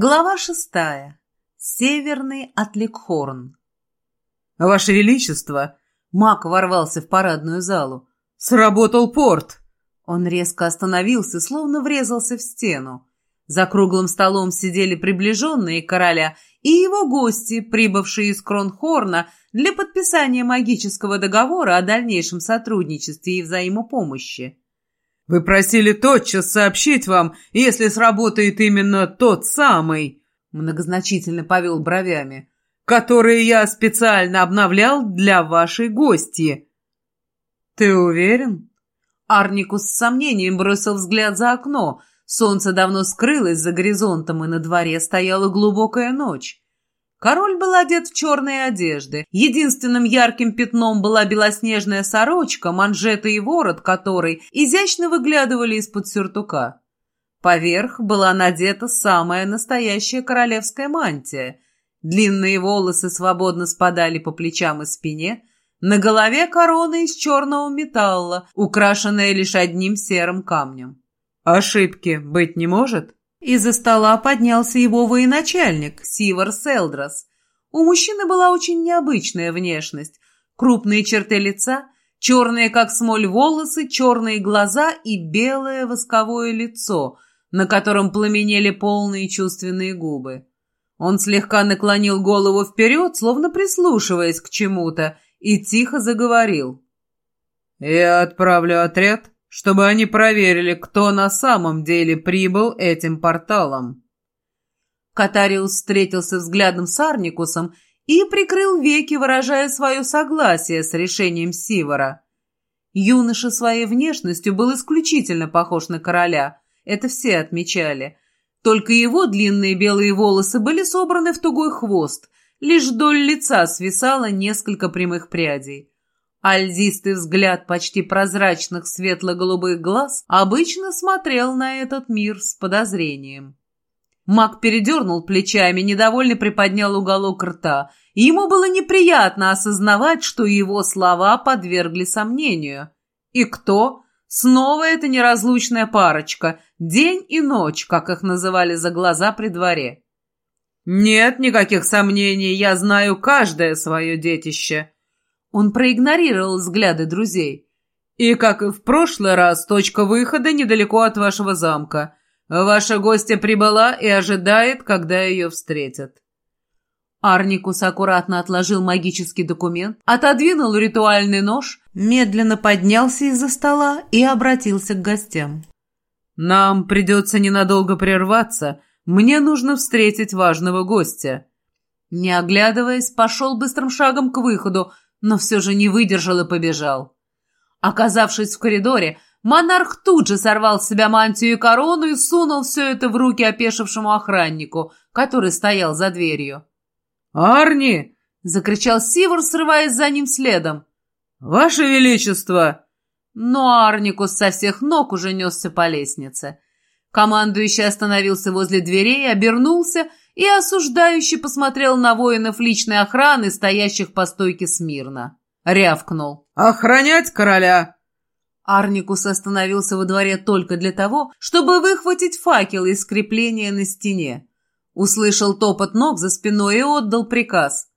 Глава шестая. Северный Атликхорн. «Ваше Величество!» Мак ворвался в парадную залу. «Сработал порт!» Он резко остановился, словно врезался в стену. За круглым столом сидели приближенные короля и его гости, прибывшие из Кронхорна для подписания магического договора о дальнейшем сотрудничестве и взаимопомощи. «Вы просили тотчас сообщить вам, если сработает именно тот самый», многозначительно повел бровями, «который я специально обновлял для вашей гости». «Ты уверен?» Арникус с сомнением бросил взгляд за окно. Солнце давно скрылось за горизонтом, и на дворе стояла глубокая ночь. Король был одет в черные одежды. Единственным ярким пятном была белоснежная сорочка, манжеты и ворот которой изящно выглядывали из-под сюртука. Поверх была надета самая настоящая королевская мантия. Длинные волосы свободно спадали по плечам и спине. На голове корона из черного металла, украшенная лишь одним серым камнем. «Ошибки быть не может?» Из-за стола поднялся его военачальник, Сивар Селдрас. У мужчины была очень необычная внешность. Крупные черты лица, черные как смоль волосы, черные глаза и белое восковое лицо, на котором пламенели полные чувственные губы. Он слегка наклонил голову вперед, словно прислушиваясь к чему-то, и тихо заговорил. «Я отправлю отряд чтобы они проверили, кто на самом деле прибыл этим порталом. Катариус встретился взглядом с Арникусом и прикрыл веки, выражая свое согласие с решением Сивора. Юноша своей внешностью был исключительно похож на короля, это все отмечали. Только его длинные белые волосы были собраны в тугой хвост, лишь вдоль лица свисало несколько прямых прядей. Альзистый взгляд почти прозрачных светло-голубых глаз обычно смотрел на этот мир с подозрением. Маг передернул плечами, недовольно приподнял уголок рта. Ему было неприятно осознавать, что его слова подвергли сомнению. И кто? Снова эта неразлучная парочка, день и ночь, как их называли за глаза при дворе. «Нет никаких сомнений, я знаю каждое свое детище», он проигнорировал взгляды друзей. «И, как и в прошлый раз, точка выхода недалеко от вашего замка. Ваша гостья прибыла и ожидает, когда ее встретят». Арникус аккуратно отложил магический документ, отодвинул ритуальный нож, медленно поднялся из-за стола и обратился к гостям. «Нам придется ненадолго прерваться. Мне нужно встретить важного гостя». Не оглядываясь, пошел быстрым шагом к выходу, но все же не выдержал и побежал. Оказавшись в коридоре, монарх тут же сорвал с себя мантию и корону и сунул все это в руки опешившему охраннику, который стоял за дверью. «Арни!» — закричал Сивор, срываясь за ним следом. «Ваше Величество!» Но Арникус со всех ног уже несся по лестнице. Командующий остановился возле дверей, обернулся и осуждающий посмотрел на воинов личной охраны, стоящих по стойке смирно. Рявкнул. «Охранять короля!» Арникус остановился во дворе только для того, чтобы выхватить факел из крепления на стене. Услышал топот ног за спиной и отдал приказ.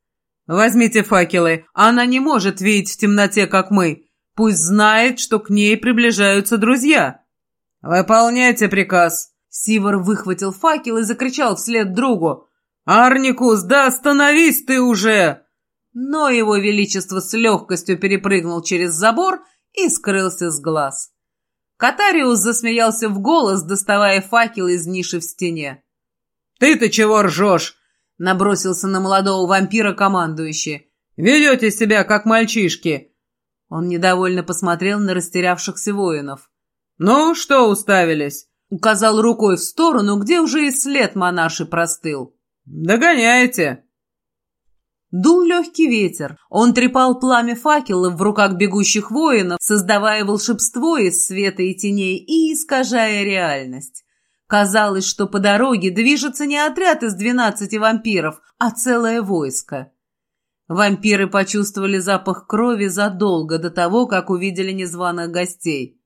«Возьмите факелы, она не может видеть в темноте, как мы. Пусть знает, что к ней приближаются друзья». «Выполняйте приказ!» Сивор выхватил факел и закричал вслед другу. «Арникус, да остановись ты уже!» Но его величество с легкостью перепрыгнул через забор и скрылся с глаз. Катариус засмеялся в голос, доставая факел из ниши в стене. «Ты-то чего ржешь?» — набросился на молодого вампира командующий. «Ведете себя, как мальчишки!» Он недовольно посмотрел на растерявшихся воинов. «Ну, что уставились?» Указал рукой в сторону, где уже и след монаши простыл. «Догоняете!» Дул легкий ветер. Он трепал пламя факела в руках бегущих воинов, создавая волшебство из света и теней и искажая реальность. Казалось, что по дороге движется не отряд из двенадцати вампиров, а целое войско. Вампиры почувствовали запах крови задолго до того, как увидели незваных гостей.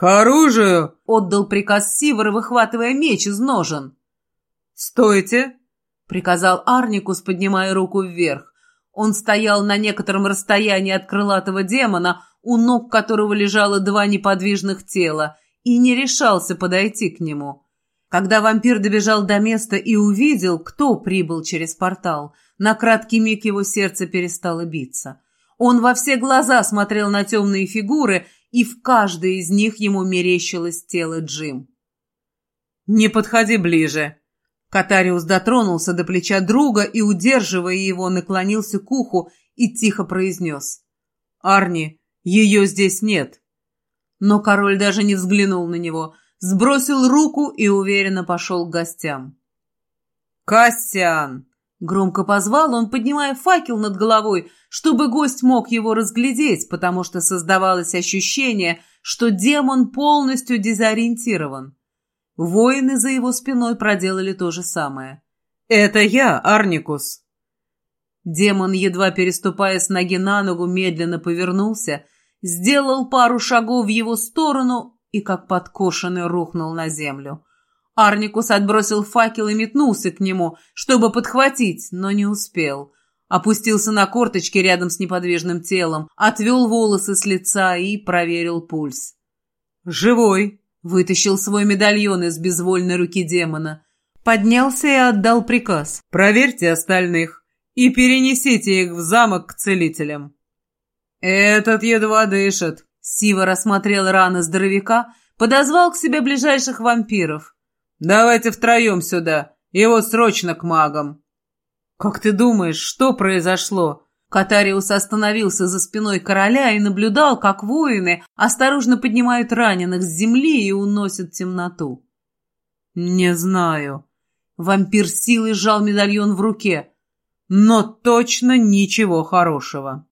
«К оружию!» — отдал приказ Сивор, выхватывая меч из ножен. «Стойте!» — приказал Арникус, поднимая руку вверх. Он стоял на некотором расстоянии от крылатого демона, у ног которого лежало два неподвижных тела, и не решался подойти к нему. Когда вампир добежал до места и увидел, кто прибыл через портал, на краткий миг его сердце перестало биться. Он во все глаза смотрел на темные фигуры, и в каждой из них ему мерещилось тело Джим. «Не подходи ближе!» Катариус дотронулся до плеча друга и, удерживая его, наклонился к уху и тихо произнес. «Арни, ее здесь нет!» Но король даже не взглянул на него, сбросил руку и уверенно пошел к гостям. «Кассиан!» Громко позвал он, поднимая факел над головой, чтобы гость мог его разглядеть, потому что создавалось ощущение, что демон полностью дезориентирован. Воины за его спиной проделали то же самое. «Это я, Арникус!» Демон, едва переступая с ноги на ногу, медленно повернулся, сделал пару шагов в его сторону и, как подкошенный, рухнул на землю. Арникус отбросил факел и метнулся к нему, чтобы подхватить, но не успел. Опустился на корточки рядом с неподвижным телом, отвел волосы с лица и проверил пульс. «Живой!» — вытащил свой медальон из безвольной руки демона. Поднялся и отдал приказ. «Проверьте остальных и перенесите их в замок к целителям». «Этот едва дышит», — Сива рассмотрел раны здоровяка, подозвал к себе ближайших вампиров. «Давайте втроем сюда, его срочно к магам». «Как ты думаешь, что произошло?» Катариус остановился за спиной короля и наблюдал, как воины осторожно поднимают раненых с земли и уносят темноту. «Не знаю». Вампир силой сжал медальон в руке. «Но точно ничего хорошего».